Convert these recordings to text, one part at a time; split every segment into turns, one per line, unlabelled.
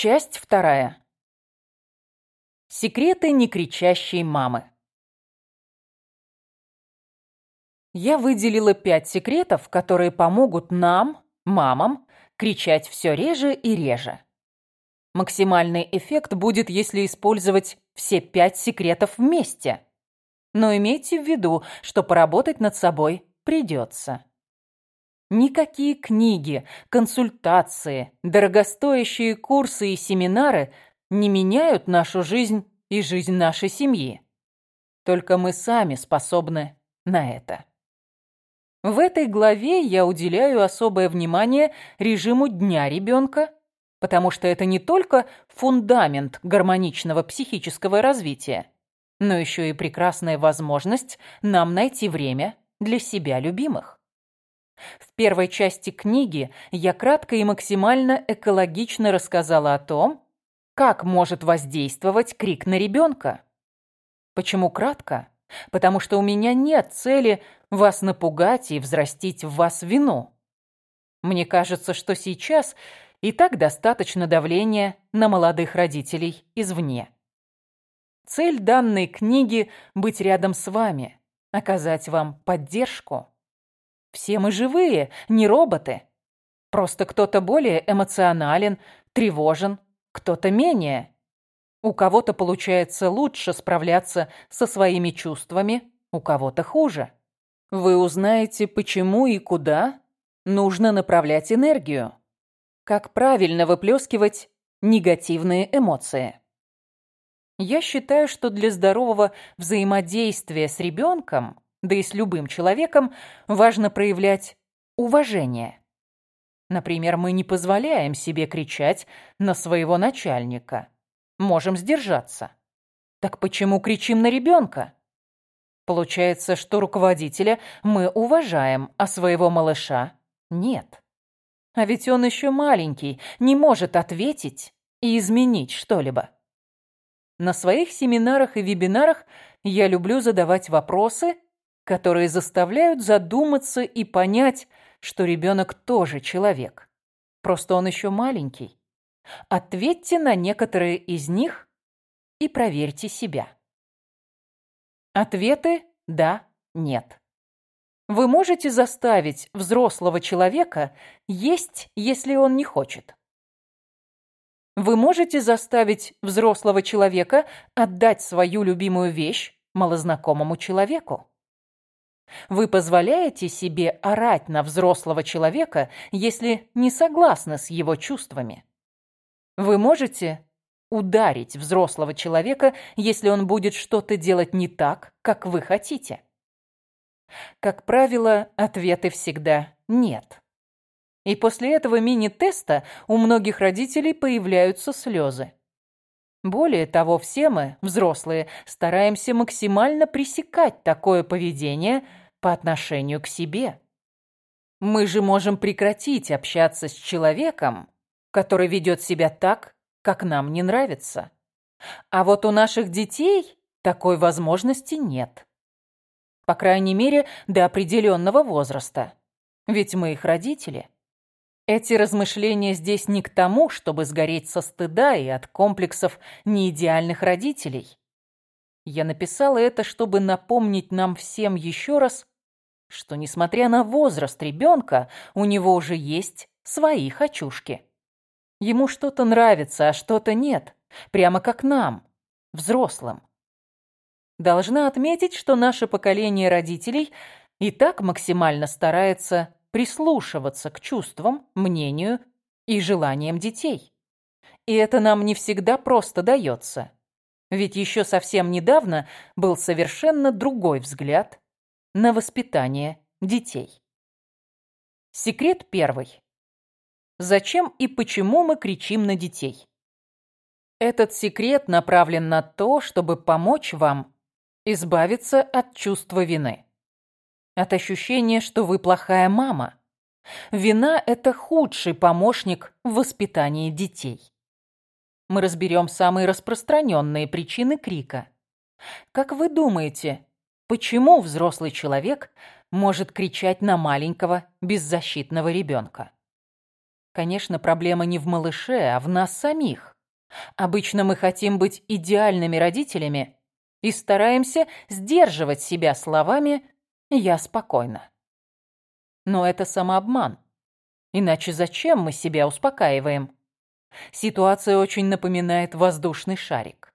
Часть вторая. Секреты некричащей мамы. Я выделила пять секретов, которые помогут нам, мамам, кричать все реже и реже. Максимальный эффект будет, если использовать все пять секретов вместе. Но имейте в виду, что поработать над собой придется. Никакие книги, консультации, дорогостоящие курсы и семинары не меняют нашу жизнь и жизнь нашей семьи. Только мы сами способны на это. В этой главе я уделяю особое внимание режиму дня ребенка, потому что это не только фундамент гармоничного психического развития, но еще и прекрасная возможность нам найти время для себя любимых. В первой части книги я кратко и максимально экологично рассказала о том, как может воздействовать крик на ребенка. Почему кратко? Потому что у меня нет цели вас напугать и взрастить в вас вину. Мне кажется, что сейчас и так достаточно давления на молодых родителей извне. Цель данной книги – быть рядом с вами, оказать вам поддержку. Все мы живые, не роботы. Просто кто-то более эмоционален, тревожен, кто-то менее. У кого-то получается лучше справляться со своими чувствами, у кого-то хуже. Вы узнаете, почему и куда нужно направлять энергию. Как правильно выплескивать негативные эмоции. Я считаю, что для здорового взаимодействия с ребенком да и с любым человеком, важно проявлять уважение. Например, мы не позволяем себе кричать на своего начальника. Можем сдержаться. Так почему кричим на ребенка? Получается, что руководителя мы уважаем, а своего малыша нет. А ведь он еще маленький, не может ответить и изменить что-либо. На своих семинарах и вебинарах я люблю задавать вопросы которые заставляют задуматься и понять, что ребенок тоже человек. Просто он еще маленький. Ответьте на некоторые из них и проверьте себя. Ответы «да», «нет». Вы можете заставить взрослого человека есть, если он не хочет. Вы можете заставить взрослого человека отдать свою любимую вещь малознакомому человеку. Вы позволяете себе орать на взрослого человека, если не согласны с его чувствами. Вы можете ударить взрослого человека, если он будет что-то делать не так, как вы хотите. Как правило, ответы всегда «нет». И после этого мини-теста у многих родителей появляются слезы. Более того, все мы, взрослые, стараемся максимально пресекать такое поведение по отношению к себе. Мы же можем прекратить общаться с человеком, который ведет себя так, как нам не нравится. А вот у наших детей такой возможности нет. По крайней мере, до определенного возраста. Ведь мы их родители. Эти размышления здесь не к тому, чтобы сгореть со стыда и от комплексов неидеальных родителей. Я написала это, чтобы напомнить нам всем еще раз, что, несмотря на возраст ребенка, у него уже есть свои хочушки. Ему что-то нравится, а что-то нет, прямо как нам, взрослым. Должна отметить, что наше поколение родителей и так максимально старается прислушиваться к чувствам, мнению и желаниям детей. И это нам не всегда просто дается. Ведь еще совсем недавно был совершенно другой взгляд на воспитание детей. Секрет первый. Зачем и почему мы кричим на детей? Этот секрет направлен на то, чтобы помочь вам избавиться от чувства вины от ощущения, что вы плохая мама. Вина – это худший помощник в воспитании детей. Мы разберем самые распространенные причины крика. Как вы думаете, почему взрослый человек может кричать на маленького беззащитного ребенка? Конечно, проблема не в малыше, а в нас самих. Обычно мы хотим быть идеальными родителями и стараемся сдерживать себя словами «я спокойна». Но это самообман. Иначе зачем мы себя успокаиваем? Ситуация очень напоминает воздушный шарик.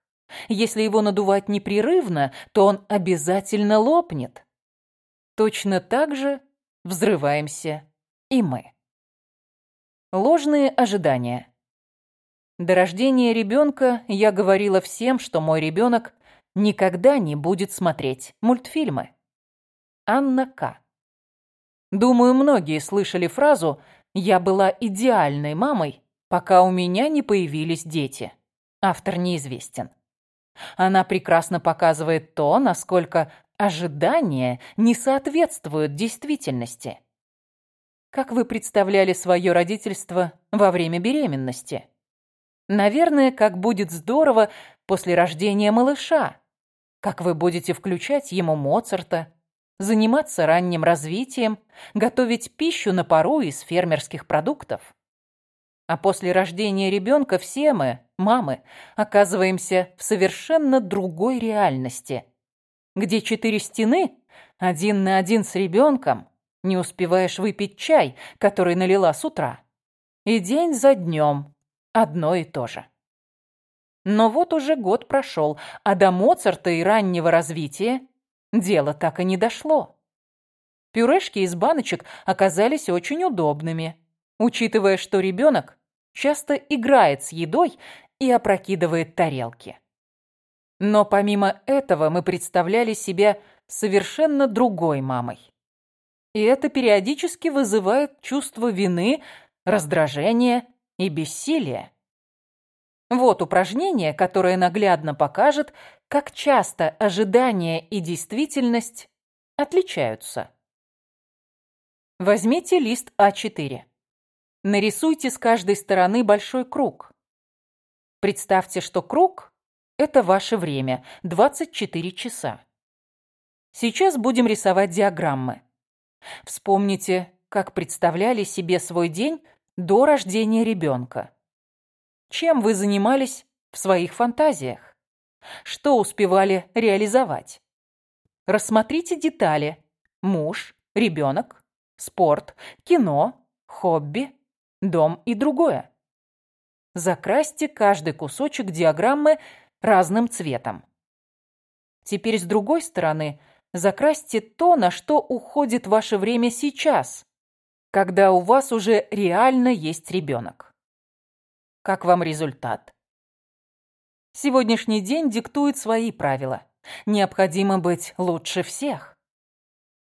Если его надувать непрерывно, то он обязательно лопнет. Точно так же взрываемся и мы. Ложные ожидания. До рождения ребенка я говорила всем, что мой ребенок никогда не будет смотреть мультфильмы. Анна К. Думаю, многие слышали фразу «Я была идеальной мамой, пока у меня не появились дети». Автор неизвестен. Она прекрасно показывает то, насколько ожидания не соответствуют действительности. Как вы представляли свое родительство во время беременности? Наверное, как будет здорово после рождения малыша. Как вы будете включать ему Моцарта, заниматься ранним развитием, готовить пищу на пару из фермерских продуктов. А после рождения ребенка все мы, мамы, оказываемся в совершенно другой реальности, где четыре стены, один на один с ребенком, не успеваешь выпить чай, который налила с утра. И день за днем одно и то же. Но вот уже год прошел, а до Моцарта и раннего развития дело так и не дошло. Пюрешки из баночек оказались очень удобными, учитывая, что ребенок часто играет с едой и опрокидывает тарелки. Но помимо этого мы представляли себя совершенно другой мамой. И это периодически вызывает чувство вины, раздражения и бессилия. Вот упражнение, которое наглядно покажет, как часто ожидание и действительность отличаются. Возьмите лист А4. Нарисуйте с каждой стороны большой круг. Представьте, что круг – это ваше время, 24 часа. Сейчас будем рисовать диаграммы. Вспомните, как представляли себе свой день до рождения ребенка. Чем вы занимались в своих фантазиях? Что успевали реализовать? Рассмотрите детали. Муж, ребенок, спорт, кино, хобби, дом и другое. Закрасьте каждый кусочек диаграммы разным цветом. Теперь с другой стороны закрасьте то, на что уходит ваше время сейчас, когда у вас уже реально есть ребенок. Как вам результат? Сегодняшний день диктует свои правила. Необходимо быть лучше всех.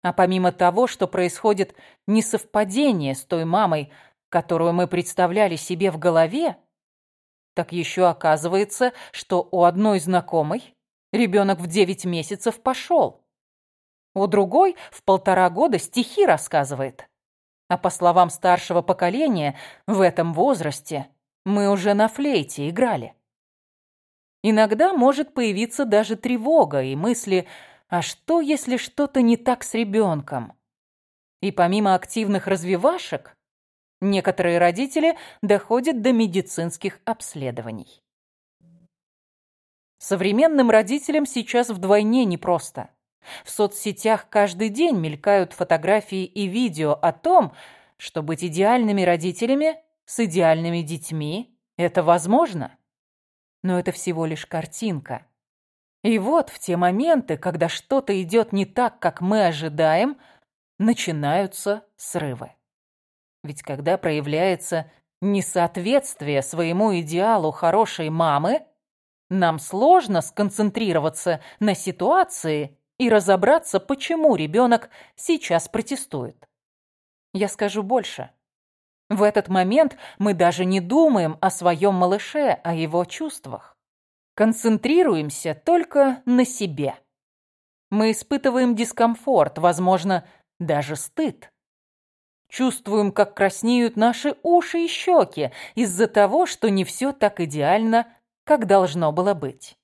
А помимо того, что происходит несовпадение с той мамой, которую мы представляли себе в голове, так еще оказывается, что у одной знакомой ребенок в 9 месяцев пошел. У другой в полтора года стихи рассказывает. А по словам старшего поколения, в этом возрасте мы уже на флейте играли. Иногда может появиться даже тревога и мысли «А что, если что-то не так с ребенком?» И помимо активных развивашек, некоторые родители доходят до медицинских обследований. Современным родителям сейчас вдвойне непросто. В соцсетях каждый день мелькают фотографии и видео о том, что быть идеальными родителями с идеальными детьми это возможно. Но это всего лишь картинка. И вот в те моменты, когда что-то идет не так, как мы ожидаем, начинаются срывы. Ведь когда проявляется несоответствие своему идеалу хорошей мамы, нам сложно сконцентрироваться на ситуации и разобраться, почему ребенок сейчас протестует. Я скажу больше. В этот момент мы даже не думаем о своем малыше, о его чувствах. Концентрируемся только на себе. Мы испытываем дискомфорт, возможно, даже стыд. Чувствуем, как краснеют наши уши и щеки из-за того, что не все так идеально, как должно было быть.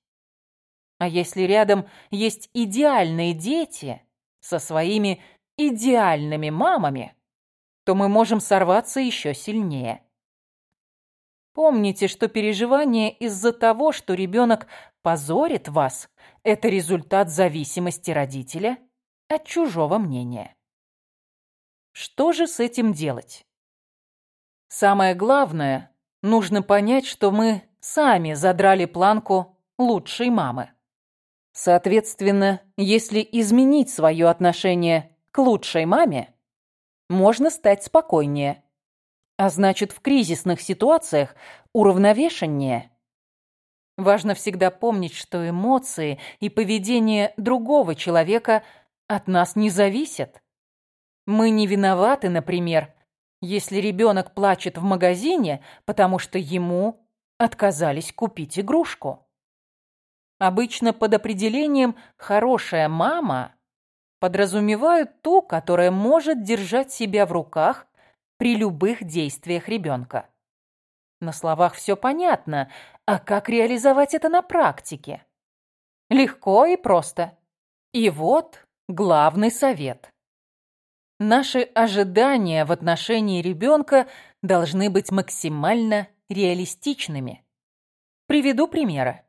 А если рядом есть идеальные дети со своими идеальными мамами, то мы можем сорваться еще сильнее. Помните, что переживание из-за того, что ребенок позорит вас, это результат зависимости родителя от чужого мнения. Что же с этим делать? Самое главное, нужно понять, что мы сами задрали планку лучшей мамы. Соответственно, если изменить свое отношение к лучшей маме, можно стать спокойнее, а значит, в кризисных ситуациях уравновешеннее. Важно всегда помнить, что эмоции и поведение другого человека от нас не зависят. Мы не виноваты, например, если ребенок плачет в магазине, потому что ему отказались купить игрушку. Обычно под определением «хорошая мама» подразумевают ту, которая может держать себя в руках при любых действиях ребенка. На словах все понятно, а как реализовать это на практике? Легко и просто. И вот главный совет. Наши ожидания в отношении ребенка должны быть максимально реалистичными. Приведу примеры.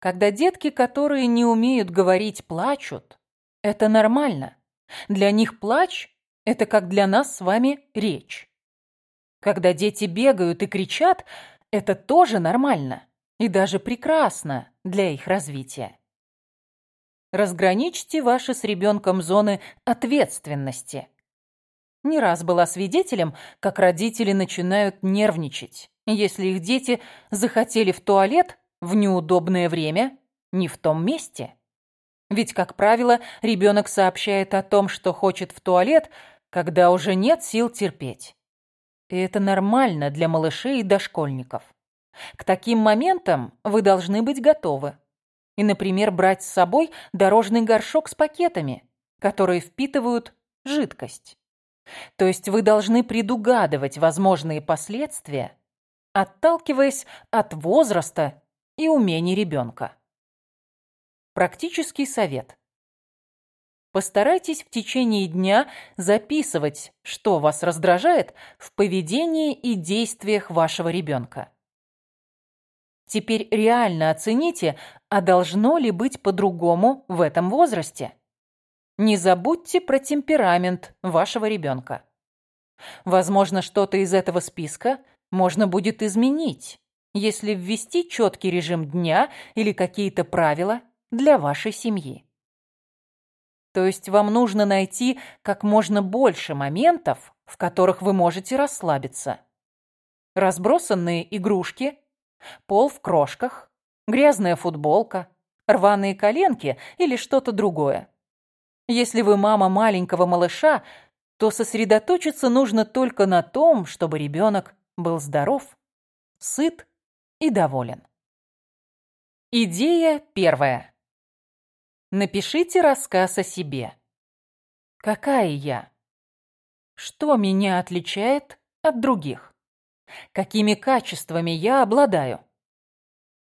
Когда детки, которые не умеют говорить, плачут, это нормально. Для них плач – это как для нас с вами речь. Когда дети бегают и кричат, это тоже нормально и даже прекрасно для их развития. Разграничьте ваши с ребенком зоны ответственности. Не раз была свидетелем, как родители начинают нервничать, если их дети захотели в туалет в неудобное время не в том месте. Ведь, как правило, ребенок сообщает о том, что хочет в туалет, когда уже нет сил терпеть. И это нормально для малышей и дошкольников. К таким моментам вы должны быть готовы. И, например, брать с собой дорожный горшок с пакетами, которые впитывают жидкость. То есть вы должны предугадывать возможные последствия, отталкиваясь от возраста и умений ребенка. Практический совет. Постарайтесь в течение дня записывать, что вас раздражает в поведении и действиях вашего ребенка. Теперь реально оцените, а должно ли быть по-другому в этом возрасте. Не забудьте про темперамент вашего ребенка. Возможно, что-то из этого списка можно будет изменить, если ввести четкий режим дня или какие-то правила для вашей семьи. То есть вам нужно найти как можно больше моментов, в которых вы можете расслабиться. Разбросанные игрушки, пол в крошках, грязная футболка, рваные коленки или что-то другое. Если вы мама маленького малыша, то сосредоточиться нужно только на том, чтобы ребенок был здоров, сыт и доволен. Идея первая. Напишите рассказ о себе. Какая я? Что меня отличает от других? Какими качествами я обладаю?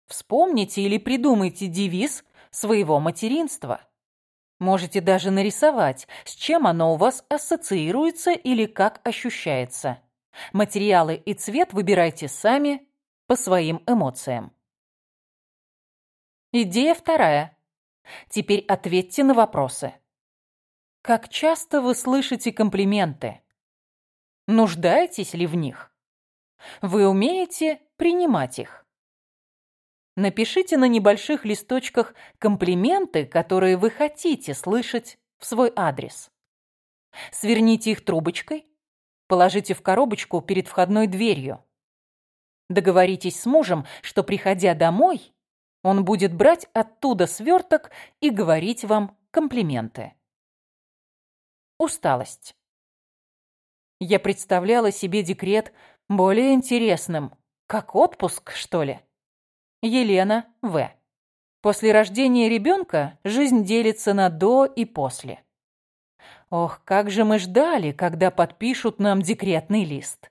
Вспомните или придумайте девиз своего материнства. Можете даже нарисовать, с чем оно у вас ассоциируется или как ощущается. Материалы и цвет выбирайте сами по своим эмоциям. Идея вторая. Теперь ответьте на вопросы. Как часто вы слышите комплименты? Нуждаетесь ли в них? Вы умеете принимать их? Напишите на небольших листочках комплименты, которые вы хотите слышать в свой адрес. Сверните их трубочкой, положите в коробочку перед входной дверью. Договоритесь с мужем, что, приходя домой, он будет брать оттуда сверток и говорить вам комплименты. Усталость. Я представляла себе декрет более интересным, как отпуск, что ли. Елена В. После рождения ребенка жизнь делится на до и после. Ох, как же мы ждали, когда подпишут нам декретный лист.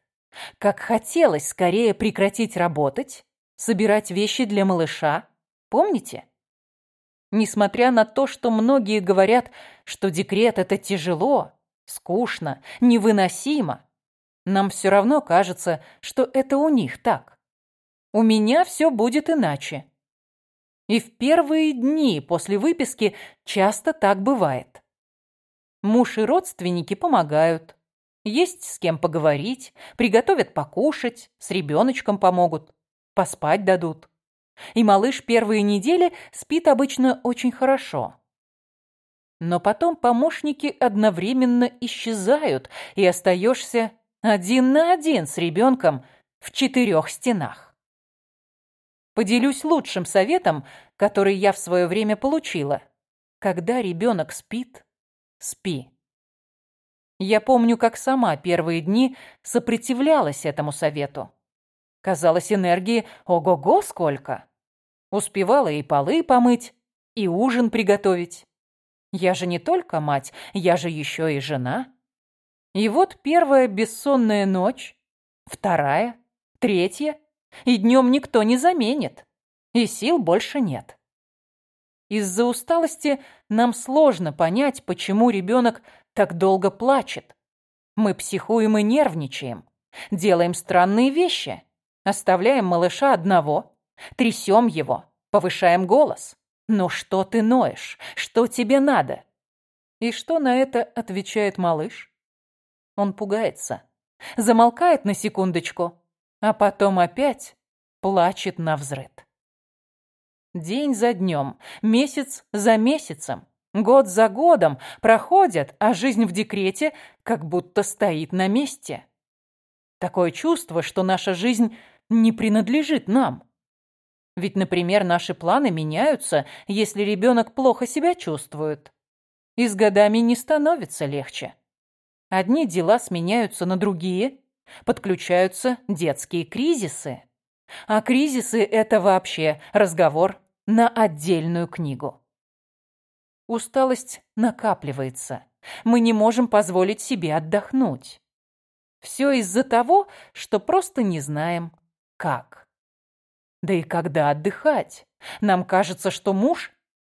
Как хотелось скорее прекратить работать, собирать вещи для малыша. Помните? Несмотря на то, что многие говорят, что декрет – это тяжело, скучно, невыносимо, нам все равно кажется, что это у них так. У меня все будет иначе. И в первые дни после выписки часто так бывает. Муж и родственники помогают. Есть с кем поговорить, приготовят покушать, с ребеночком помогут, поспать дадут. И малыш первые недели спит обычно очень хорошо. Но потом помощники одновременно исчезают, и остаешься один на один с ребенком в четырех стенах. Поделюсь лучшим советом, который я в свое время получила. Когда ребенок спит, спи. Я помню, как сама первые дни сопротивлялась этому совету. Казалось, энергии ого-го сколько. Успевала и полы помыть, и ужин приготовить. Я же не только мать, я же еще и жена. И вот первая бессонная ночь, вторая, третья, и днем никто не заменит, и сил больше нет. Из-за усталости нам сложно понять, почему ребенок так долго плачет. Мы психуем и нервничаем, делаем странные вещи, оставляем малыша одного, трясем его, повышаем голос. «Ну что ты ноешь? Что тебе надо?» И что на это отвечает малыш? Он пугается, замолкает на секундочку, а потом опять плачет на взрыд. День за днем, месяц за месяцем, год за годом проходят, а жизнь в декрете как будто стоит на месте. Такое чувство, что наша жизнь не принадлежит нам. Ведь, например, наши планы меняются, если ребенок плохо себя чувствует. И с годами не становится легче. Одни дела сменяются на другие, подключаются детские кризисы. А кризисы – это вообще разговор на отдельную книгу. Усталость накапливается. Мы не можем позволить себе отдохнуть. Все из-за того, что просто не знаем, как. Да и когда отдыхать? Нам кажется, что муж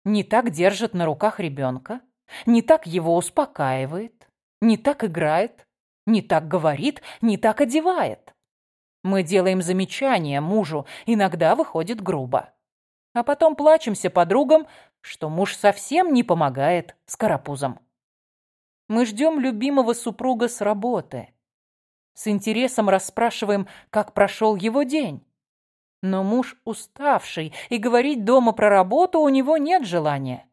не так держит на руках ребенка, не так его успокаивает, не так играет, не так говорит, не так одевает. Мы делаем замечания мужу, иногда выходит грубо а потом плачемся подругам, что муж совсем не помогает с карапузом. Мы ждем любимого супруга с работы. С интересом расспрашиваем, как прошел его день. Но муж уставший, и говорить дома про работу у него нет желания.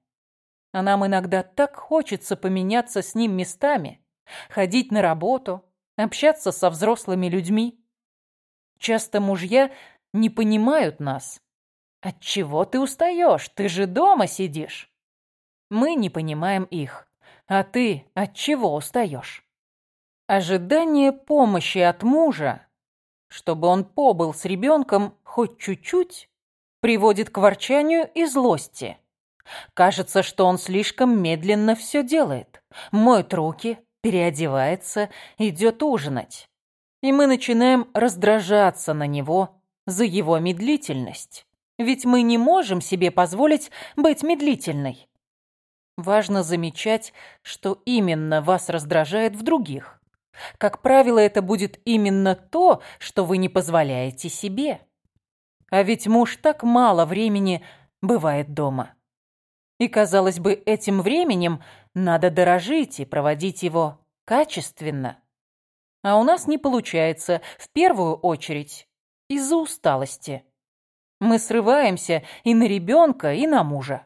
А нам иногда так хочется поменяться с ним местами, ходить на работу, общаться со взрослыми людьми. Часто мужья не понимают нас от чего ты устаешь? Ты же дома сидишь. Мы не понимаем их. А ты от чего устаешь? Ожидание помощи от мужа, чтобы он побыл с ребенком хоть чуть-чуть, приводит к ворчанию и злости. Кажется, что он слишком медленно все делает. Моет руки, переодевается, идет ужинать. И мы начинаем раздражаться на него за его медлительность. Ведь мы не можем себе позволить быть медлительной. Важно замечать, что именно вас раздражает в других. Как правило, это будет именно то, что вы не позволяете себе. А ведь муж так мало времени бывает дома. И, казалось бы, этим временем надо дорожить и проводить его качественно. А у нас не получается, в первую очередь, из-за усталости. Мы срываемся и на ребенка, и на мужа.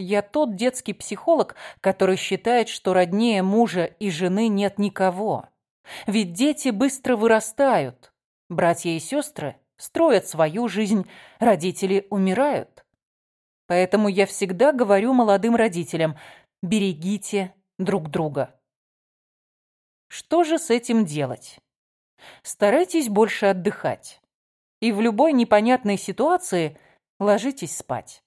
Я тот детский психолог, который считает, что роднее мужа и жены нет никого. Ведь дети быстро вырастают. Братья и сестры строят свою жизнь, родители умирают. Поэтому я всегда говорю молодым родителям, берегите друг друга. Что же с этим делать? Старайтесь больше отдыхать и в любой непонятной ситуации ложитесь спать.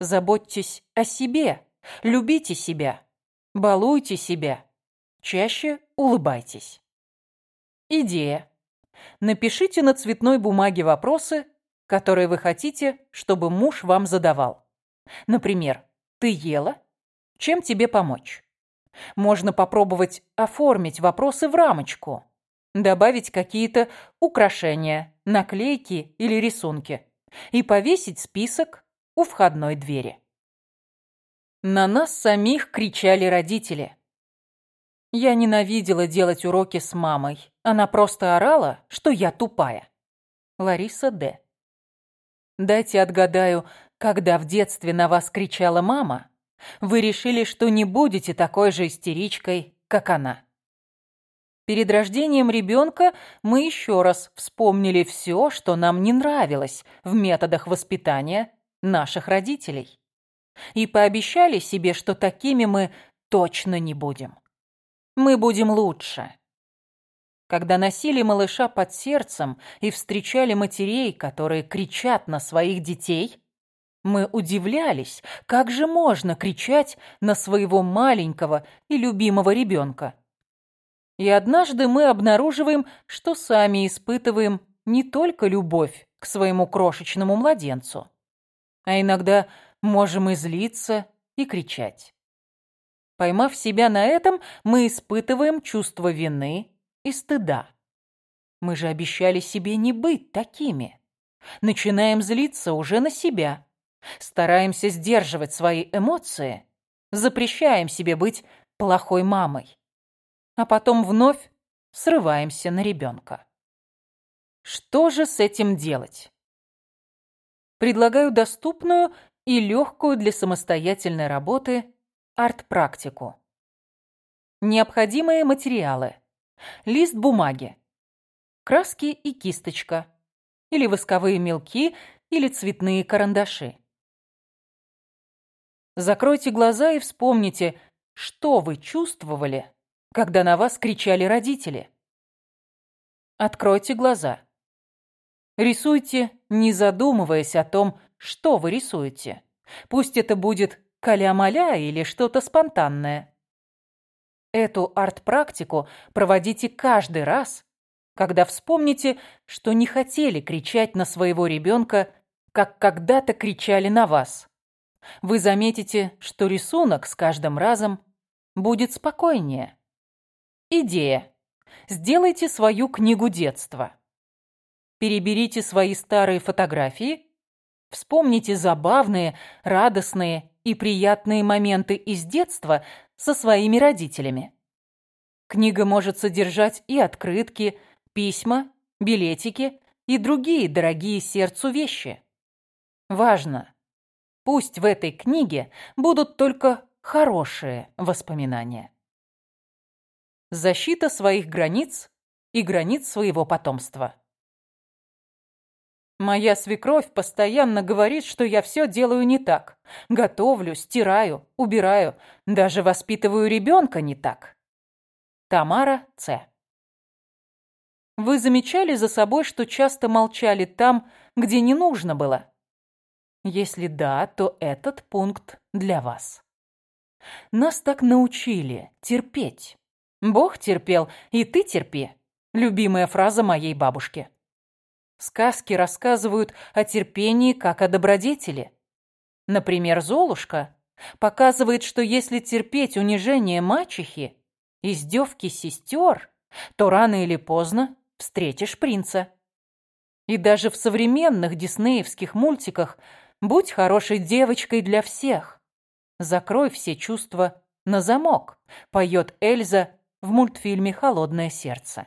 Заботьтесь о себе, любите себя, балуйте себя, чаще улыбайтесь. Идея. Напишите на цветной бумаге вопросы, которые вы хотите, чтобы муж вам задавал. Например, «Ты ела? Чем тебе помочь?» Можно попробовать оформить вопросы в рамочку. добавить какие-то украшения, наклейки или рисунки и повесить список у входной двери. На нас самих кричали родители. Я ненавидела делать уроки с мамой. Она просто орала, что я тупая. Лариса Д. Дайте отгадаю, когда в детстве на вас кричала мама, вы решили, что не будете такой же истеричкой, как она. Перед рождением ребенка мы еще раз вспомнили все, что нам не нравилось в методах воспитания наших родителей. И пообещали себе, что такими мы точно не будем. Мы будем лучше. Когда носили малыша под сердцем и встречали матерей, которые кричат на своих детей, мы удивлялись, как же можно кричать на своего маленького и любимого ребенка. И однажды мы обнаруживаем, что сами испытываем не только любовь к своему крошечному младенцу, а иногда можем и злиться, и кричать. Поймав себя на этом, мы испытываем чувство вины и стыда. Мы же обещали себе не быть такими. Начинаем злиться уже на себя. Стараемся сдерживать свои эмоции, запрещаем себе быть плохой мамой а потом вновь срываемся на ребенка. Что же с этим делать? Предлагаю доступную и легкую для самостоятельной работы арт-практику. Необходимые материалы. Лист бумаги. Краски и кисточка. Или восковые мелки, или цветные карандаши. Закройте глаза и вспомните, что вы чувствовали, когда на вас кричали родители. Откройте глаза. Рисуйте, не задумываясь о том, что вы рисуете. Пусть это будет каля-маля или что-то спонтанное. Эту арт-практику проводите каждый раз, когда вспомните, что не хотели кричать на своего ребенка, как когда-то кричали на вас. Вы заметите, что рисунок с каждым разом будет спокойнее. Идея. Сделайте свою книгу детства. Переберите свои старые фотографии, вспомните забавные, радостные и приятные моменты из детства со своими родителями. Книга может содержать и открытки, письма, билетики и другие дорогие сердцу вещи. Важно, пусть в этой книге будут только хорошие воспоминания защита своих границ и границ своего потомства. Моя свекровь постоянно говорит, что я все делаю не так. Готовлю, стираю, убираю, даже воспитываю ребенка не так. Тамара Ц. Вы замечали за собой, что часто молчали там, где не нужно было? Если да, то этот пункт для вас. Нас так научили терпеть. Бог терпел, и ты терпи. Любимая фраза моей бабушки. Сказки рассказывают о терпении как о добродетели. Например, Золушка показывает, что если терпеть унижение мачехи, издевки сестер, то рано или поздно встретишь принца. И даже в современных диснеевских мультиках «Будь хорошей девочкой для всех», «Закрой все чувства на замок», поет Эльза в мультфильме «Холодное сердце».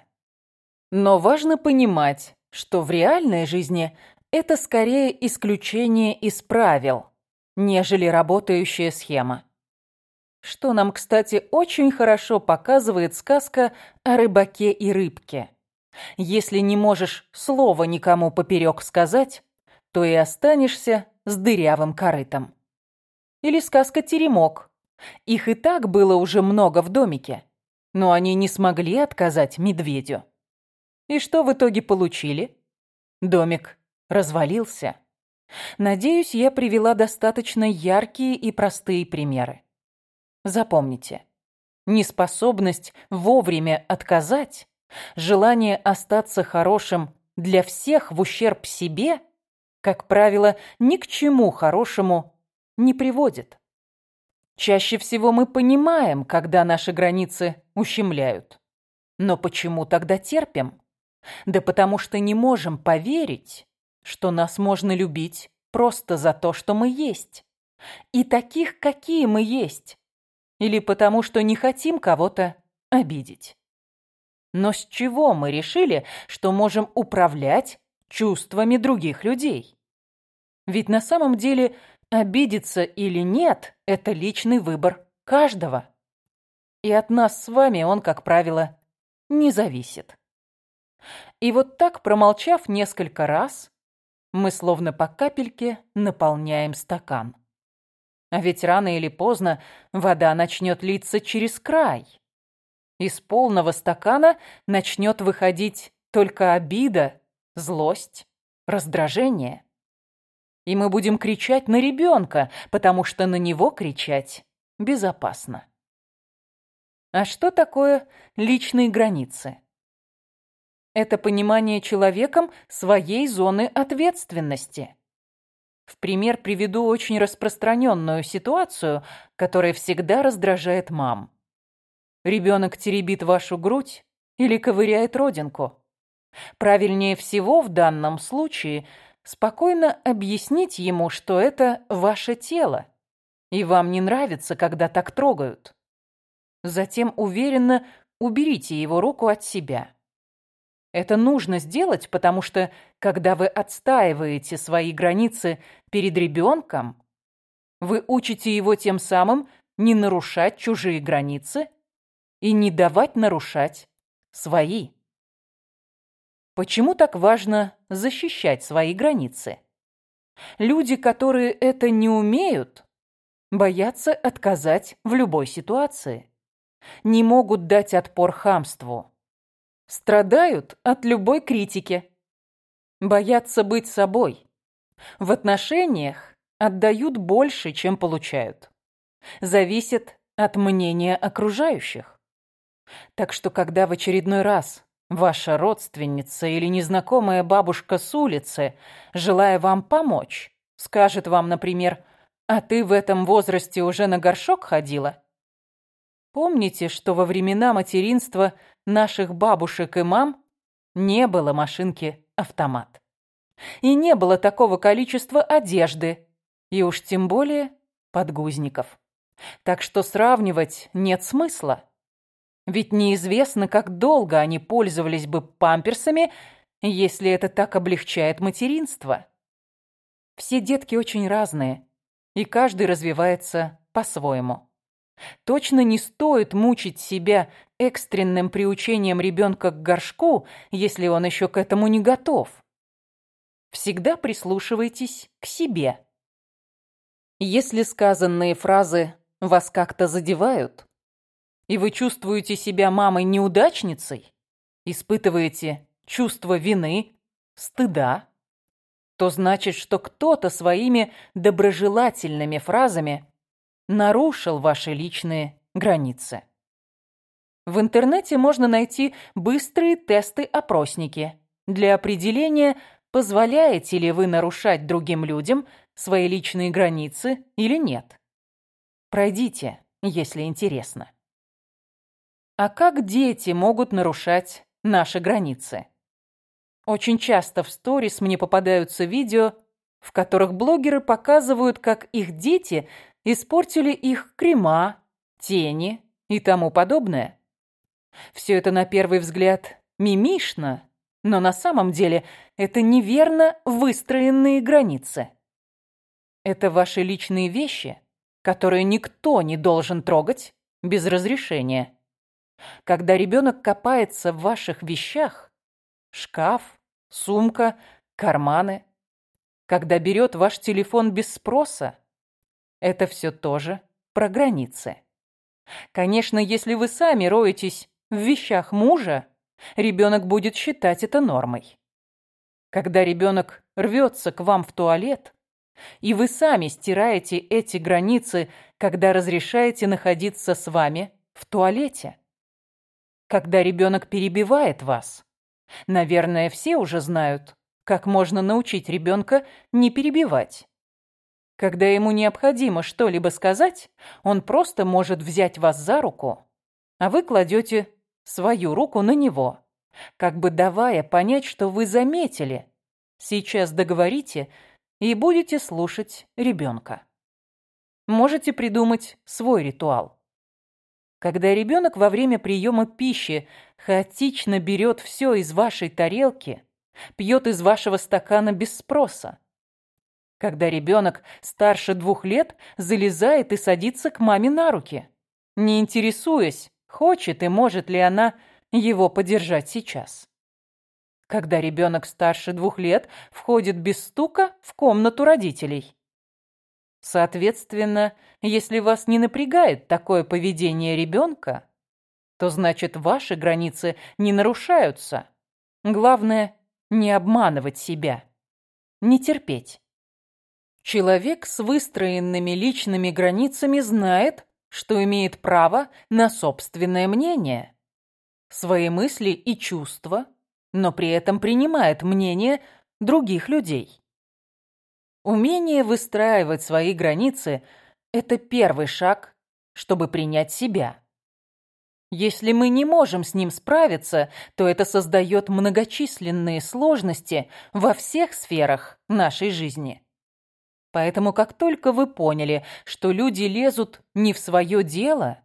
Но важно понимать, что в реальной жизни это скорее исключение из правил, нежели работающая схема. Что нам, кстати, очень хорошо показывает сказка о рыбаке и рыбке. Если не можешь слова никому поперек сказать, то и останешься с дырявым корытом. Или сказка «Теремок». Их и так было уже много в домике но они не смогли отказать медведю. И что в итоге получили? Домик развалился. Надеюсь, я привела достаточно яркие и простые примеры. Запомните, неспособность вовремя отказать, желание остаться хорошим для всех в ущерб себе, как правило, ни к чему хорошему не приводит. Чаще всего мы понимаем, когда наши границы ущемляют. Но почему тогда терпим? Да потому что не можем поверить, что нас можно любить просто за то, что мы есть. И таких, какие мы есть. Или потому что не хотим кого-то обидеть. Но с чего мы решили, что можем управлять чувствами других людей? Ведь на самом деле обидеться или нет – это личный выбор каждого. И от нас с вами он, как правило, не зависит. И вот так, промолчав несколько раз, мы словно по капельке наполняем стакан. А ведь рано или поздно вода начнет литься через край. Из полного стакана начнет выходить только обида, злость, раздражение. И мы будем кричать на ребенка, потому что на него кричать безопасно. А что такое личные границы? Это понимание человеком своей зоны ответственности. В пример приведу очень распространенную ситуацию, которая всегда раздражает мам. Ребенок теребит вашу грудь или ковыряет родинку. Правильнее всего в данном случае спокойно объяснить ему, что это ваше тело, и вам не нравится, когда так трогают. Затем уверенно уберите его руку от себя. Это нужно сделать, потому что, когда вы отстаиваете свои границы перед ребенком, вы учите его тем самым не нарушать чужие границы и не давать нарушать свои. Почему так важно защищать свои границы? Люди, которые это не умеют, боятся отказать в любой ситуации, не могут дать отпор хамству, страдают от любой критики, боятся быть собой, в отношениях отдают больше, чем получают, зависят от мнения окружающих. Так что, когда в очередной раз ваша родственница или незнакомая бабушка с улицы, желая вам помочь, скажет вам, например, «А ты в этом возрасте уже на горшок ходила?» Помните, что во времена материнства наших бабушек и мам не было машинки-автомат. И не было такого количества одежды, и уж тем более подгузников. Так что сравнивать нет смысла. Ведь неизвестно, как долго они пользовались бы памперсами, если это так облегчает материнство. Все детки очень разные, и каждый развивается по-своему. Точно не стоит мучить себя экстренным приучением ребенка к горшку, если он еще к этому не готов. Всегда прислушивайтесь к себе. Если сказанные фразы вас как-то задевают, и вы чувствуете себя мамой-неудачницей, испытываете чувство вины, стыда, то значит, что кто-то своими доброжелательными фразами нарушил ваши личные границы. В интернете можно найти быстрые тесты-опросники для определения, позволяете ли вы нарушать другим людям свои личные границы или нет. Пройдите, если интересно. А как дети могут нарушать наши границы? Очень часто в сторис мне попадаются видео, в которых блогеры показывают, как их дети испортили их крема, тени и тому подобное. Все это на первый взгляд мимишно, но на самом деле это неверно выстроенные границы. Это ваши личные вещи, которые никто не должен трогать без разрешения. Когда ребенок копается в ваших вещах, шкаф, сумка, карманы, когда берет ваш телефон без спроса, это все тоже про границы. Конечно, если вы сами роетесь в вещах мужа, ребенок будет считать это нормой. Когда ребенок рвется к вам в туалет, и вы сами стираете эти границы, когда разрешаете находиться с вами в туалете когда ребенок перебивает вас. Наверное, все уже знают, как можно научить ребенка не перебивать. Когда ему необходимо что-либо сказать, он просто может взять вас за руку, а вы кладете свою руку на него, как бы давая понять, что вы заметили. Сейчас договорите и будете слушать ребенка. Можете придумать свой ритуал. Когда ребенок во время приема пищи хаотично берет все из вашей тарелки, пьет из вашего стакана без спроса. Когда ребенок старше двух лет залезает и садится к маме на руки, не интересуясь, хочет и может ли она его подержать сейчас. Когда ребенок старше двух лет входит без стука в комнату родителей. Соответственно, если вас не напрягает такое поведение ребенка, то значит ваши границы не нарушаются. Главное, не обманывать себя, не терпеть. Человек с выстроенными личными границами знает, что имеет право на собственное мнение, свои мысли и чувства, но при этом принимает мнение других людей. Умение выстраивать свои границы – это первый шаг, чтобы принять себя. Если мы не можем с ним справиться, то это создает многочисленные сложности во всех сферах нашей жизни. Поэтому как только вы поняли, что люди лезут не в свое дело,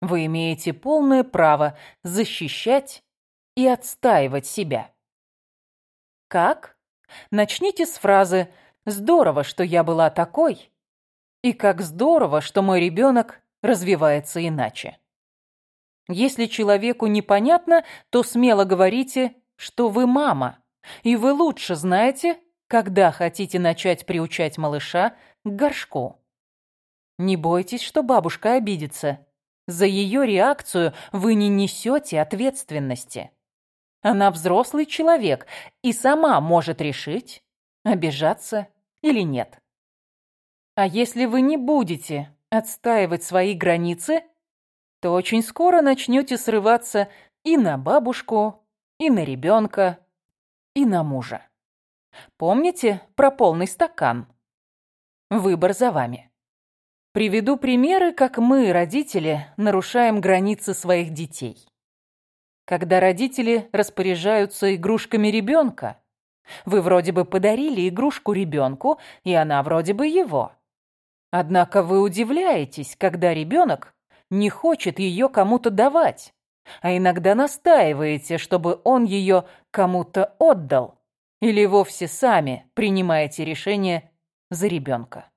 вы имеете полное право защищать и отстаивать себя. Как? Начните с фразы Здорово, что я была такой. И как здорово, что мой ребенок развивается иначе. Если человеку непонятно, то смело говорите, что вы мама, и вы лучше знаете, когда хотите начать приучать малыша к горшку. Не бойтесь, что бабушка обидится. За ее реакцию вы не несете ответственности. Она взрослый человек и сама может решить, обижаться или нет. А если вы не будете отстаивать свои границы, то очень скоро начнете срываться и на бабушку, и на ребенка, и на мужа. Помните про полный стакан? Выбор за вами. Приведу примеры, как мы, родители, нарушаем границы своих детей. Когда родители распоряжаются игрушками ребенка, вы вроде бы подарили игрушку ребенку, и она вроде бы его. Однако вы удивляетесь, когда ребенок не хочет ее кому-то давать, а иногда настаиваете, чтобы он ее кому-то отдал, или вовсе сами принимаете решение за ребенка.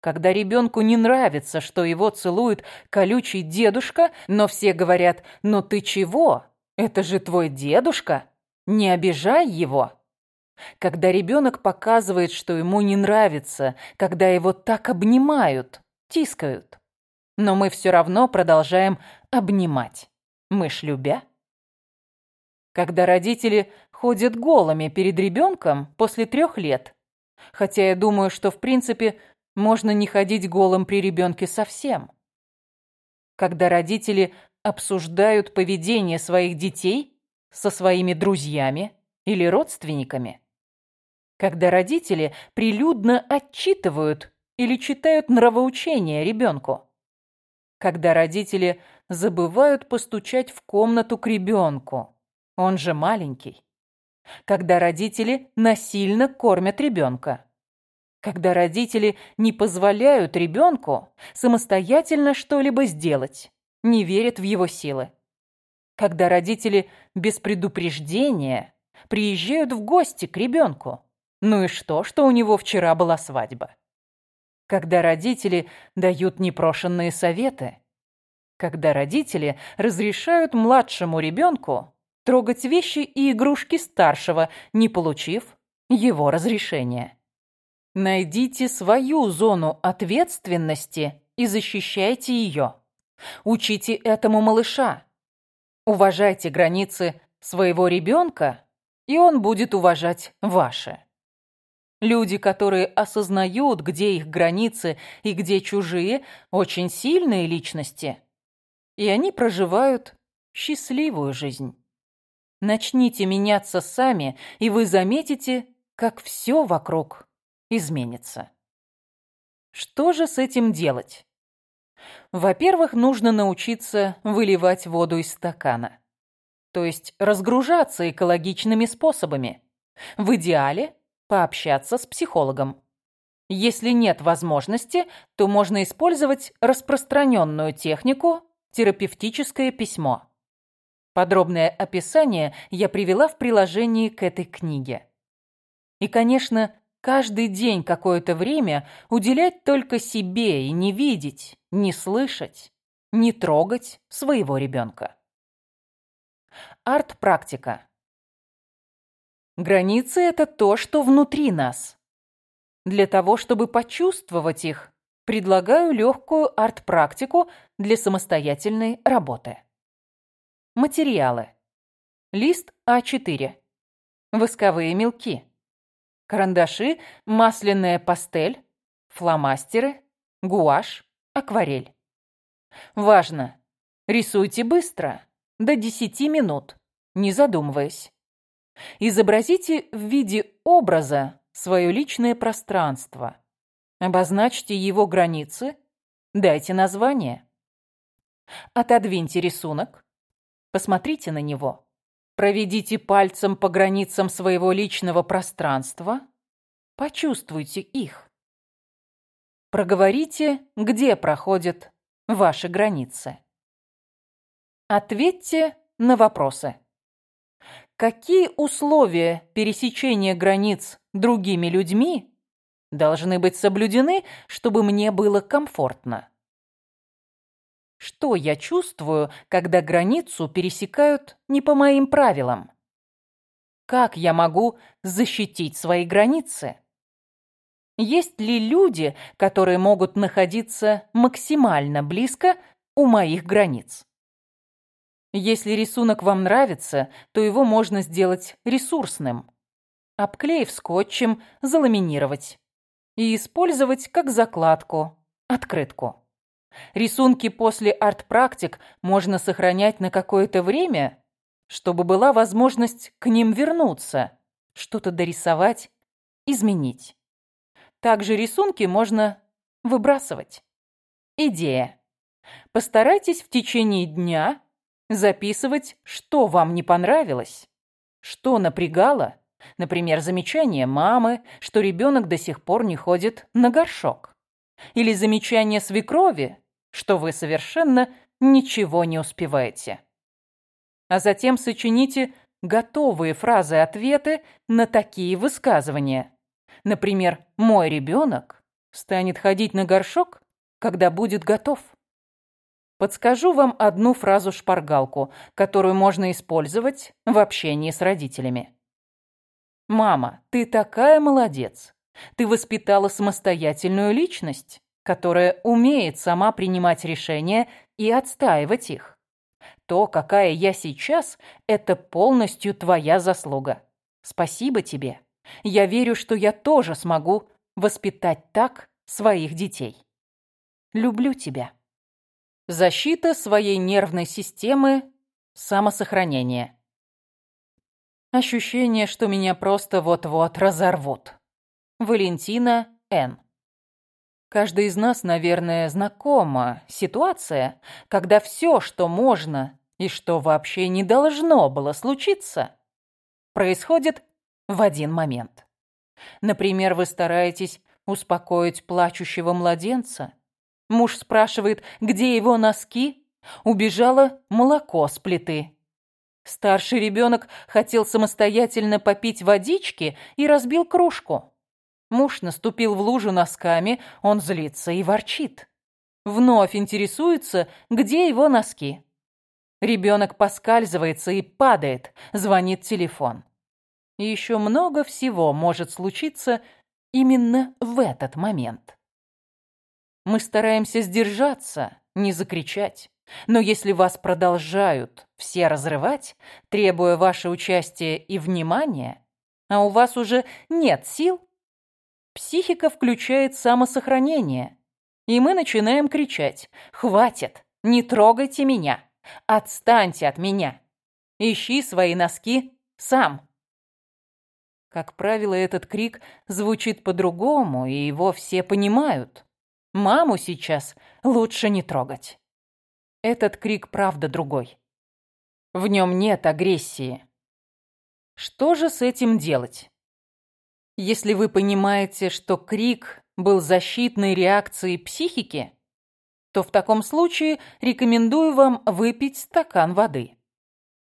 Когда ребенку не нравится, что его целует колючий дедушка, но все говорят «Ну ты чего? Это же твой дедушка! Не обижай его!» Когда ребенок показывает, что ему не нравится, когда его так обнимают, тискают. Но мы все равно продолжаем обнимать. Мы ж любя. Когда родители ходят голыми перед ребенком после трех лет. Хотя я думаю, что в принципе можно не ходить голым при ребенке совсем. Когда родители обсуждают поведение своих детей со своими друзьями или родственниками когда родители прилюдно отчитывают или читают нравоучения ребенку. Когда родители забывают постучать в комнату к ребенку, он же маленький. Когда родители насильно кормят ребенка. Когда родители не позволяют ребенку самостоятельно что-либо сделать, не верят в его силы. Когда родители без предупреждения приезжают в гости к ребенку, ну и что, что у него вчера была свадьба? Когда родители дают непрошенные советы. Когда родители разрешают младшему ребенку трогать вещи и игрушки старшего, не получив его разрешения. Найдите свою зону ответственности и защищайте ее. Учите этому малыша. Уважайте границы своего ребенка, и он будет уважать ваши. Люди, которые осознают, где их границы и где чужие, очень сильные личности. И они проживают счастливую жизнь. Начните меняться сами, и вы заметите, как все вокруг изменится. Что же с этим делать? Во-первых, нужно научиться выливать воду из стакана. То есть разгружаться экологичными способами. В идеале пообщаться с психологом. Если нет возможности, то можно использовать распространенную технику терапевтическое письмо. Подробное описание я привела в приложении к этой книге. И, конечно, каждый день какое-то время уделять только себе и не видеть, не слышать, не трогать своего ребенка. Арт-практика. Границы – это то, что внутри нас. Для того, чтобы почувствовать их, предлагаю легкую арт-практику для самостоятельной работы. Материалы. Лист А4. Восковые мелки. Карандаши, масляная пастель, фломастеры, гуашь, акварель. Важно! Рисуйте быстро, до 10 минут, не задумываясь. Изобразите в виде образа свое личное пространство. Обозначьте его границы, дайте название. Отодвиньте рисунок, посмотрите на него. Проведите пальцем по границам своего личного пространства, почувствуйте их. Проговорите, где проходят ваши границы. Ответьте на вопросы. Какие условия пересечения границ другими людьми должны быть соблюдены, чтобы мне было комфортно? Что я чувствую, когда границу пересекают не по моим правилам? Как я могу защитить свои границы? Есть ли люди, которые могут находиться максимально близко у моих границ? Если рисунок вам нравится, то его можно сделать ресурсным. Обклеив скотчем, заламинировать. И использовать как закладку, открытку. Рисунки после арт-практик можно сохранять на какое-то время, чтобы была возможность к ним вернуться, что-то дорисовать, изменить. Также рисунки можно выбрасывать. Идея. Постарайтесь в течение дня Записывать, что вам не понравилось, что напрягало, например, замечание мамы, что ребенок до сих пор не ходит на горшок, или замечание свекрови, что вы совершенно ничего не успеваете. А затем сочините готовые фразы-ответы на такие высказывания. Например, «Мой ребенок станет ходить на горшок, когда будет готов». Подскажу вам одну фразу-шпаргалку, которую можно использовать в общении с родителями. «Мама, ты такая молодец. Ты воспитала самостоятельную личность, которая умеет сама принимать решения и отстаивать их. То, какая я сейчас, это полностью твоя заслуга. Спасибо тебе. Я верю, что я тоже смогу воспитать так своих детей. Люблю тебя». Защита своей нервной системы, самосохранение. Ощущение, что меня просто вот-вот разорвут. Валентина Н. Каждый из нас, наверное, знакома ситуация, когда все, что можно и что вообще не должно было случиться, происходит в один момент. Например, вы стараетесь успокоить плачущего младенца – Муж спрашивает, где его носки. Убежало молоко с плиты. Старший ребенок хотел самостоятельно попить водички и разбил кружку. Муж наступил в лужу носками, он злится и ворчит. Вновь интересуется, где его носки. Ребенок поскальзывается и падает, звонит телефон. Еще много всего может случиться именно в этот момент. Мы стараемся сдержаться, не закричать. Но если вас продолжают все разрывать, требуя ваше участие и внимания, а у вас уже нет сил, психика включает самосохранение, и мы начинаем кричать «Хватит! Не трогайте меня! Отстаньте от меня! Ищи свои носки сам!» Как правило, этот крик звучит по-другому, и его все понимают. Маму сейчас лучше не трогать. Этот крик правда другой. В нем нет агрессии. Что же с этим делать? Если вы понимаете, что крик был защитной реакцией психики, то в таком случае рекомендую вам выпить стакан воды.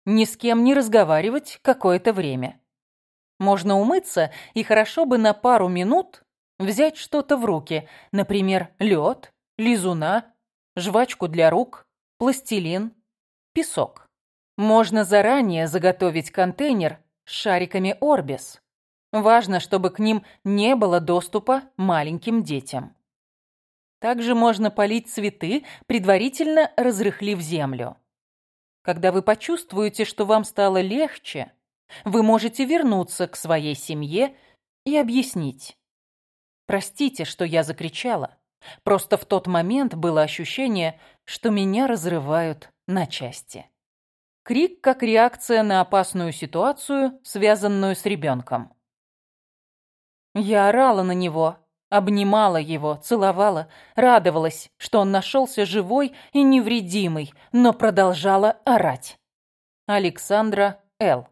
Ни с кем не разговаривать какое-то время. Можно умыться, и хорошо бы на пару минут взять что-то в руки, например, лед, лизуна, жвачку для рук, пластилин, песок. Можно заранее заготовить контейнер с шариками Орбис. Важно, чтобы к ним не было доступа маленьким детям. Также можно полить цветы, предварительно разрыхлив землю. Когда вы почувствуете, что вам стало легче, вы можете вернуться к своей семье и объяснить. Простите, что я закричала. Просто в тот момент было ощущение, что меня разрывают на части. Крик как реакция на опасную ситуацию, связанную с ребенком. Я орала на него, обнимала его, целовала, радовалась, что он нашелся живой и невредимый, но продолжала орать. Александра Л.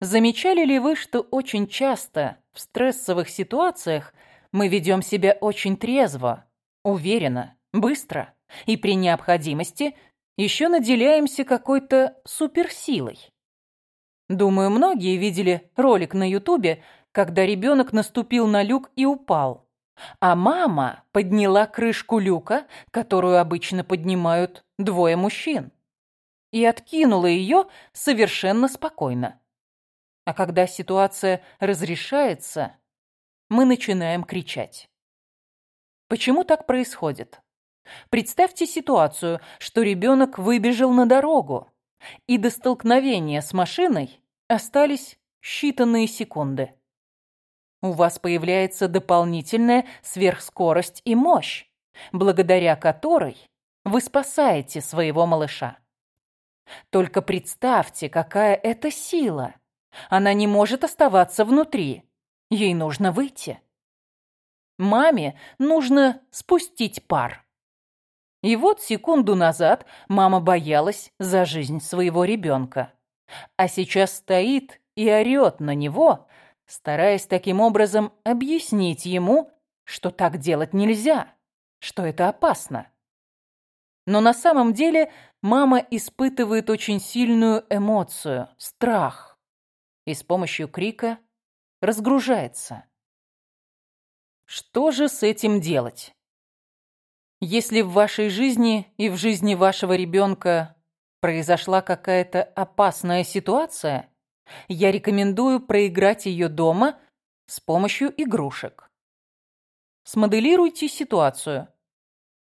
Замечали ли вы, что очень часто в стрессовых ситуациях мы ведем себя очень трезво, уверенно, быстро и при необходимости еще наделяемся какой-то суперсилой? Думаю, многие видели ролик на ютубе, когда ребенок наступил на люк и упал. А мама подняла крышку люка, которую обычно поднимают двое мужчин, и откинула ее совершенно спокойно. А когда ситуация разрешается, мы начинаем кричать. Почему так происходит? Представьте ситуацию, что ребенок выбежал на дорогу, и до столкновения с машиной остались считанные секунды. У вас появляется дополнительная сверхскорость и мощь, благодаря которой вы спасаете своего малыша. Только представьте, какая это сила. Она не может оставаться внутри. Ей нужно выйти. Маме нужно спустить пар. И вот секунду назад мама боялась за жизнь своего ребенка. А сейчас стоит и орет на него, стараясь таким образом объяснить ему, что так делать нельзя, что это опасно. Но на самом деле мама испытывает очень сильную эмоцию – страх, и с помощью крика разгружается. Что же с этим делать? Если в вашей жизни и в жизни вашего ребенка произошла какая-то опасная ситуация, я рекомендую проиграть ее дома с помощью игрушек. Смоделируйте ситуацию.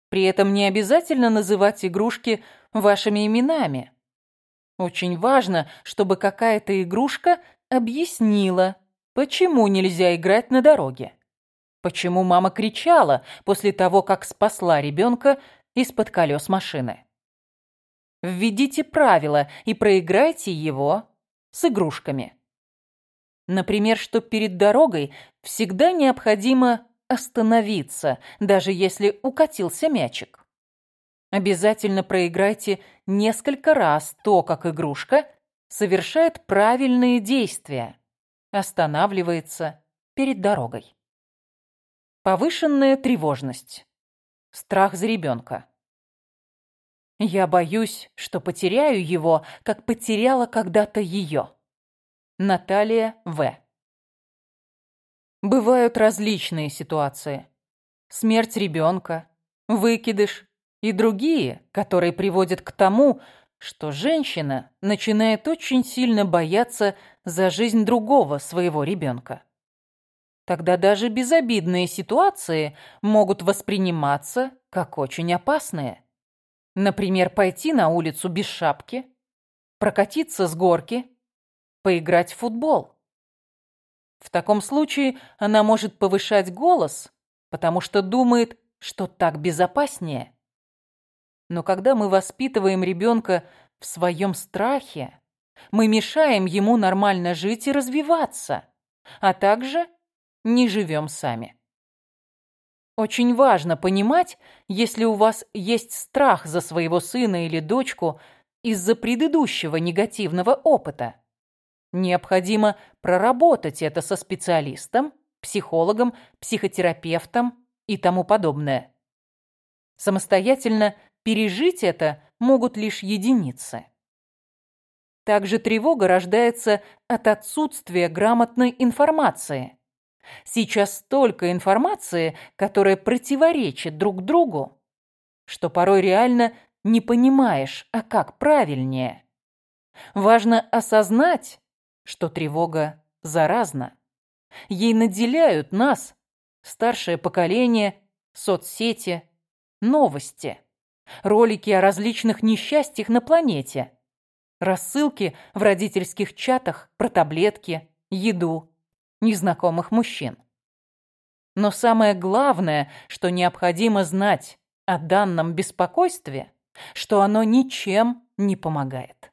При этом не обязательно называть игрушки вашими именами. Очень важно, чтобы какая-то игрушка объяснила, почему нельзя играть на дороге. Почему мама кричала после того, как спасла ребенка из-под колес машины. Введите правила и проиграйте его с игрушками. Например, что перед дорогой всегда необходимо остановиться, даже если укатился мячик. Обязательно проиграйте несколько раз то, как игрушка совершает правильные действия, останавливается перед дорогой. Повышенная тревожность. Страх за ребенка. Я боюсь, что потеряю его, как потеряла когда-то ее. Наталья В. Бывают различные ситуации. Смерть ребенка, выкидыш и другие, которые приводят к тому, что женщина начинает очень сильно бояться за жизнь другого своего ребенка. Тогда даже безобидные ситуации могут восприниматься как очень опасные. Например, пойти на улицу без шапки, прокатиться с горки, поиграть в футбол. В таком случае она может повышать голос, потому что думает, что так безопаснее. Но когда мы воспитываем ребенка в своем страхе, мы мешаем ему нормально жить и развиваться, а также не живем сами. Очень важно понимать, если у вас есть страх за своего сына или дочку из-за предыдущего негативного опыта. Необходимо проработать это со специалистом, психологом, психотерапевтом и тому подобное. Самостоятельно пережить это могут лишь единицы. Также тревога рождается от отсутствия грамотной информации. Сейчас столько информации, которая противоречит друг другу, что порой реально не понимаешь, а как правильнее. Важно осознать, что тревога заразна. Ей наделяют нас, старшее поколение, соцсети, новости, ролики о различных несчастьях на планете, рассылки в родительских чатах про таблетки, еду, незнакомых мужчин. Но самое главное, что необходимо знать о данном беспокойстве, что оно ничем не помогает.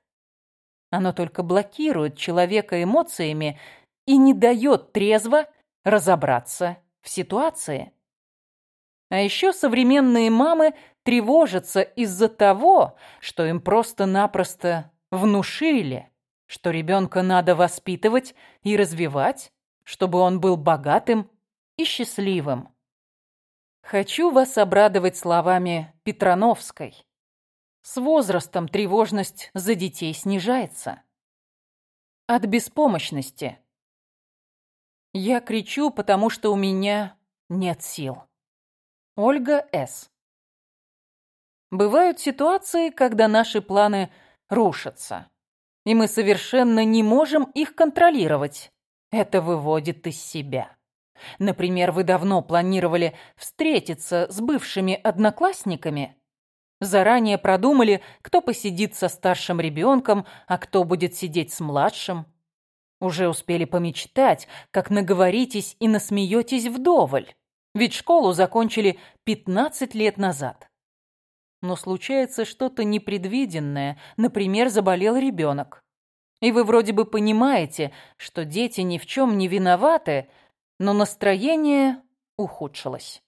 Оно только блокирует человека эмоциями и не дает трезво разобраться в ситуации. А еще современные мамы тревожатся из-за того, что им просто-напросто внушили, что ребенка надо воспитывать и развивать, чтобы он был богатым и счастливым. Хочу вас обрадовать словами Петрановской. С возрастом тревожность за детей снижается. От беспомощности. Я кричу, потому что у меня нет сил. Ольга С. Бывают ситуации, когда наши планы рушатся, и мы совершенно не можем их контролировать. Это выводит из себя. Например, вы давно планировали встретиться с бывшими одноклассниками, заранее продумали, кто посидит со старшим ребенком, а кто будет сидеть с младшим. Уже успели помечтать, как наговоритесь и насмеетесь вдоволь, ведь школу закончили 15 лет назад. Но случается что-то непредвиденное, например, заболел ребенок. И вы вроде бы понимаете, что дети ни в чем не виноваты, но настроение ухудшилось.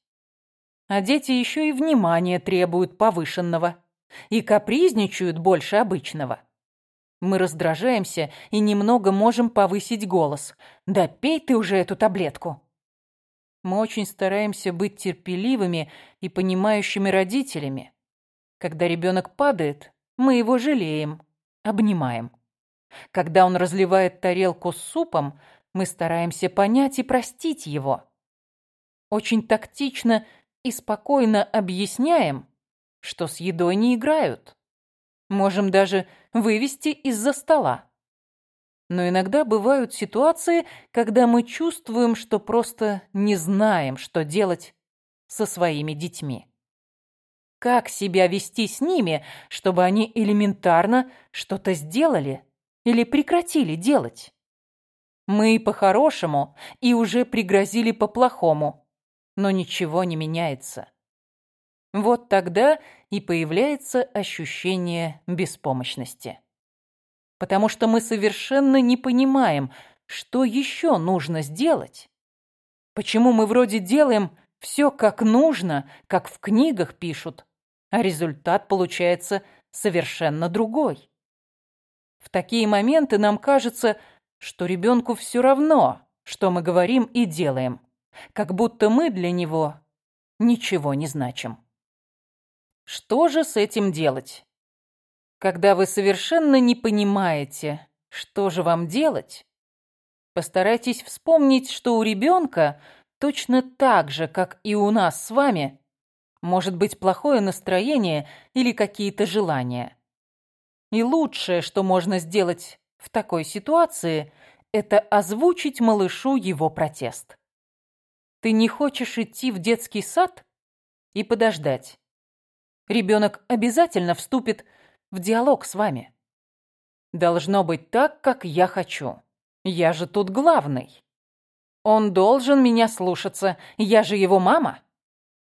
А дети еще и внимания требуют повышенного и капризничают больше обычного. Мы раздражаемся и немного можем повысить голос. «Да пей ты уже эту таблетку!» Мы очень стараемся быть терпеливыми и понимающими родителями. Когда ребенок падает, мы его жалеем, обнимаем. Когда он разливает тарелку с супом, мы стараемся понять и простить его. Очень тактично и спокойно объясняем, что с едой не играют. Можем даже вывести из-за стола. Но иногда бывают ситуации, когда мы чувствуем, что просто не знаем, что делать со своими детьми. Как себя вести с ними, чтобы они элементарно что-то сделали или прекратили делать? Мы по-хорошему и уже пригрозили по-плохому, но ничего не меняется. Вот тогда и появляется ощущение беспомощности. Потому что мы совершенно не понимаем, что еще нужно сделать. Почему мы вроде делаем все как нужно, как в книгах пишут, а результат получается совершенно другой. В такие моменты нам кажется, что ребенку все равно, что мы говорим и делаем, как будто мы для него ничего не значим. Что же с этим делать? Когда вы совершенно не понимаете, что же вам делать, постарайтесь вспомнить, что у ребенка точно так же, как и у нас с вами, может быть плохое настроение или какие-то желания. И лучшее, что можно сделать в такой ситуации, это озвучить малышу его протест. Ты не хочешь идти в детский сад и подождать. Ребенок обязательно вступит в диалог с вами. Должно быть так, как я хочу. Я же тут главный. Он должен меня слушаться, я же его мама.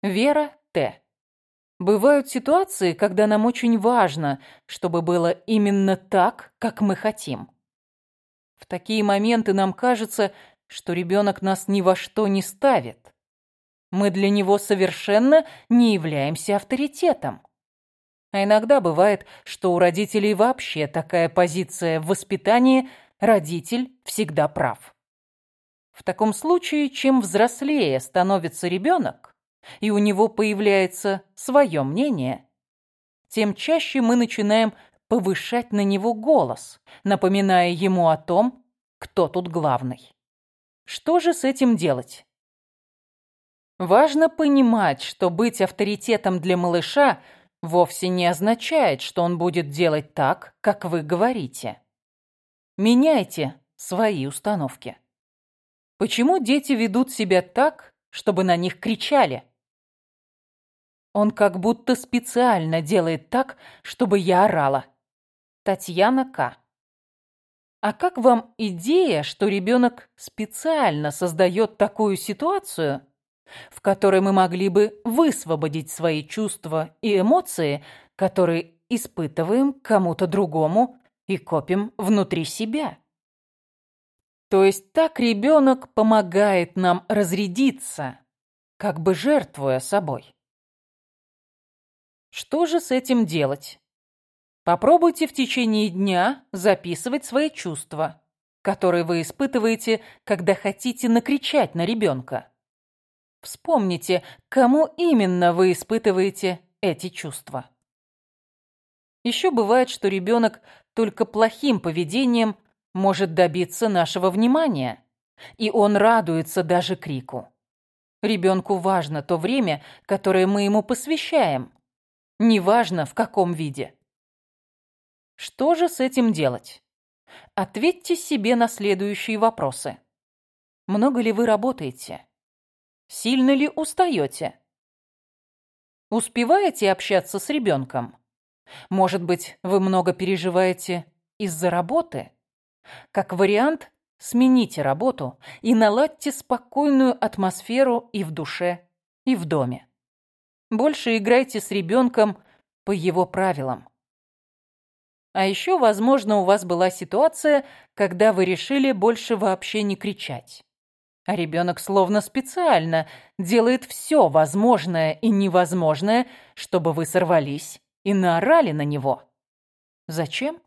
Вера Т. Бывают ситуации, когда нам очень важно, чтобы было именно так, как мы хотим. В такие моменты нам кажется, что ребенок нас ни во что не ставит. мы для него совершенно не являемся авторитетом. А иногда бывает, что у родителей вообще такая позиция в воспитании «родитель всегда прав». В таком случае, чем взрослее становится ребенок, и у него появляется свое мнение, тем чаще мы начинаем повышать на него голос, напоминая ему о том, кто тут главный. Что же с этим делать? Важно понимать, что быть авторитетом для малыша вовсе не означает, что он будет делать так, как вы говорите. Меняйте свои установки. Почему дети ведут себя так, чтобы на них кричали? Он как будто специально делает так, чтобы я орала. Татьяна К. А как вам идея, что ребенок специально создает такую ситуацию, в которой мы могли бы высвободить свои чувства и эмоции, которые испытываем кому-то другому и копим внутри себя? То есть так ребенок помогает нам разрядиться, как бы жертвуя собой. Что же с этим делать? Попробуйте в течение дня записывать свои чувства, которые вы испытываете, когда хотите накричать на ребенка. Вспомните, кому именно вы испытываете эти чувства. Еще бывает, что ребенок только плохим поведением может добиться нашего внимания, и он радуется даже крику. Ребенку важно то время, которое мы ему посвящаем, неважно в каком виде. Что же с этим делать? Ответьте себе на следующие вопросы. Много ли вы работаете? Сильно ли устаете? Успеваете общаться с ребенком? Может быть, вы много переживаете из-за работы? Как вариант, смените работу и наладьте спокойную атмосферу и в душе, и в доме. Больше играйте с ребенком по его правилам. А еще, возможно, у вас была ситуация, когда вы решили больше вообще не кричать. А ребенок словно специально делает все возможное и невозможное, чтобы вы сорвались и наорали на него. Зачем?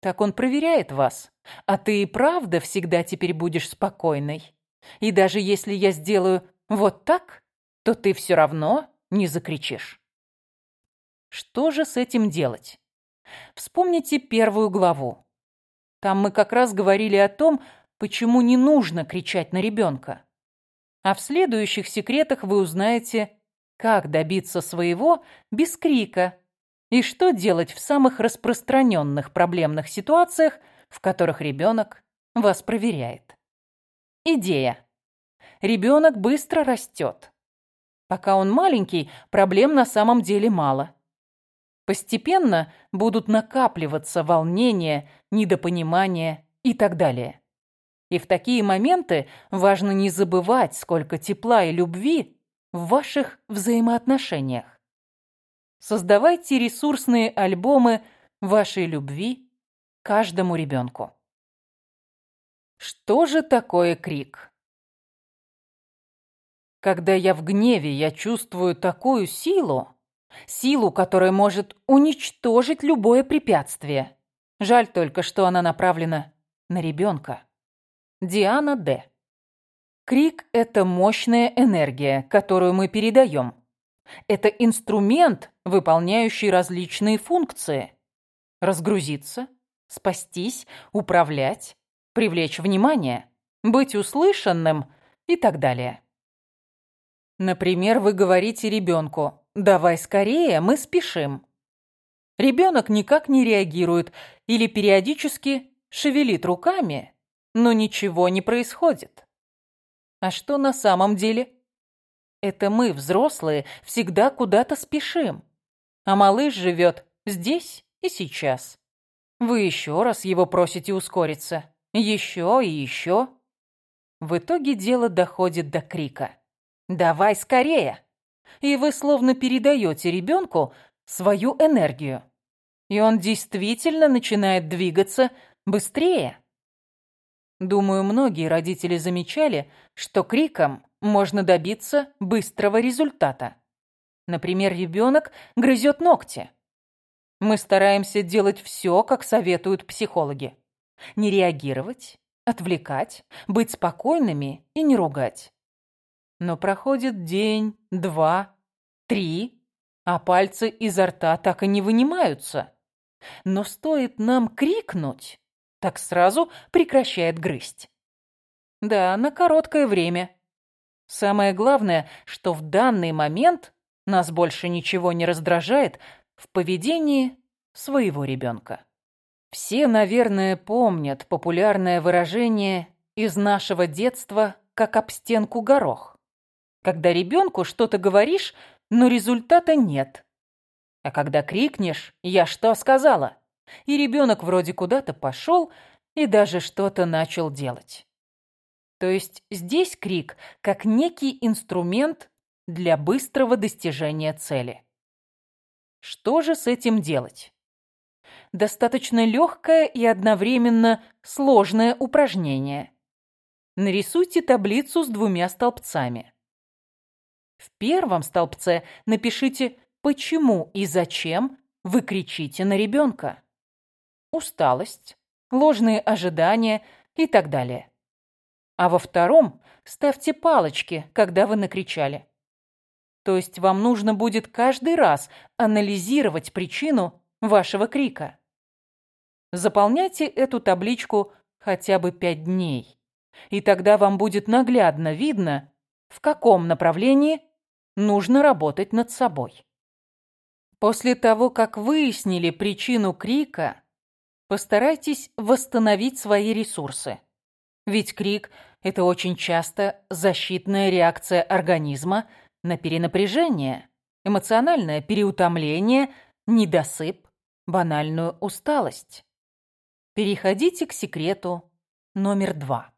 Так он проверяет вас. А ты и правда всегда теперь будешь спокойной. И даже если я сделаю вот так, то ты все равно не закричишь. Что же с этим делать? Вспомните первую главу. Там мы как раз говорили о том, почему не нужно кричать на ребенка. А в следующих секретах вы узнаете, как добиться своего без крика и что делать в самых распространенных проблемных ситуациях, в которых ребенок вас проверяет. Идея. Ребенок быстро растет. Пока он маленький, проблем на самом деле мало. Постепенно будут накапливаться волнения, недопонимание и так далее. И в такие моменты важно не забывать, сколько тепла и любви в ваших взаимоотношениях. Создавайте ресурсные альбомы вашей любви каждому ребенку. Что же такое крик? Когда я в гневе, я чувствую такую силу, силу, которая может уничтожить любое препятствие. Жаль только, что она направлена на ребенка. Диана Д. Крик – это мощная энергия, которую мы передаем. Это инструмент, выполняющий различные функции. Разгрузиться, спастись, управлять, привлечь внимание, быть услышанным и так далее. Например, вы говорите ребенку «давай скорее, мы спешим». Ребенок никак не реагирует или периодически шевелит руками, но ничего не происходит. А что на самом деле? Это мы, взрослые, всегда куда-то спешим, а малыш живет здесь и сейчас. Вы еще раз его просите ускориться, еще и еще. В итоге дело доходит до крика. «Давай скорее!» И вы словно передаете ребенку свою энергию. И он действительно начинает двигаться быстрее. Думаю, многие родители замечали, что криком можно добиться быстрого результата. Например, ребенок грызет ногти. Мы стараемся делать все, как советуют психологи. Не реагировать, отвлекать, быть спокойными и не ругать. Но проходит день, два, три, а пальцы изо рта так и не вынимаются. Но стоит нам крикнуть, так сразу прекращает грызть. Да, на короткое время. Самое главное, что в данный момент нас больше ничего не раздражает в поведении своего ребенка. Все, наверное, помнят популярное выражение из нашего детства как об стенку горох. Когда ребенку что-то говоришь, но результата нет. А когда крикнешь «Я что сказала?» и ребенок вроде куда-то пошел и даже что-то начал делать. То есть здесь крик как некий инструмент для быстрого достижения цели. Что же с этим делать? достаточно легкое и одновременно сложное упражнение. Нарисуйте таблицу с двумя столбцами. В первом столбце напишите, почему и зачем вы кричите на ребенка. Усталость, ложные ожидания и так далее. А во втором ставьте палочки, когда вы накричали. То есть вам нужно будет каждый раз анализировать причину вашего крика. Заполняйте эту табличку хотя бы пять дней, и тогда вам будет наглядно видно, в каком направлении нужно работать над собой. После того, как выяснили причину крика, постарайтесь восстановить свои ресурсы. Ведь крик – это очень часто защитная реакция организма на перенапряжение, эмоциональное переутомление, недосып, банальную усталость. Переходите к секрету номер два.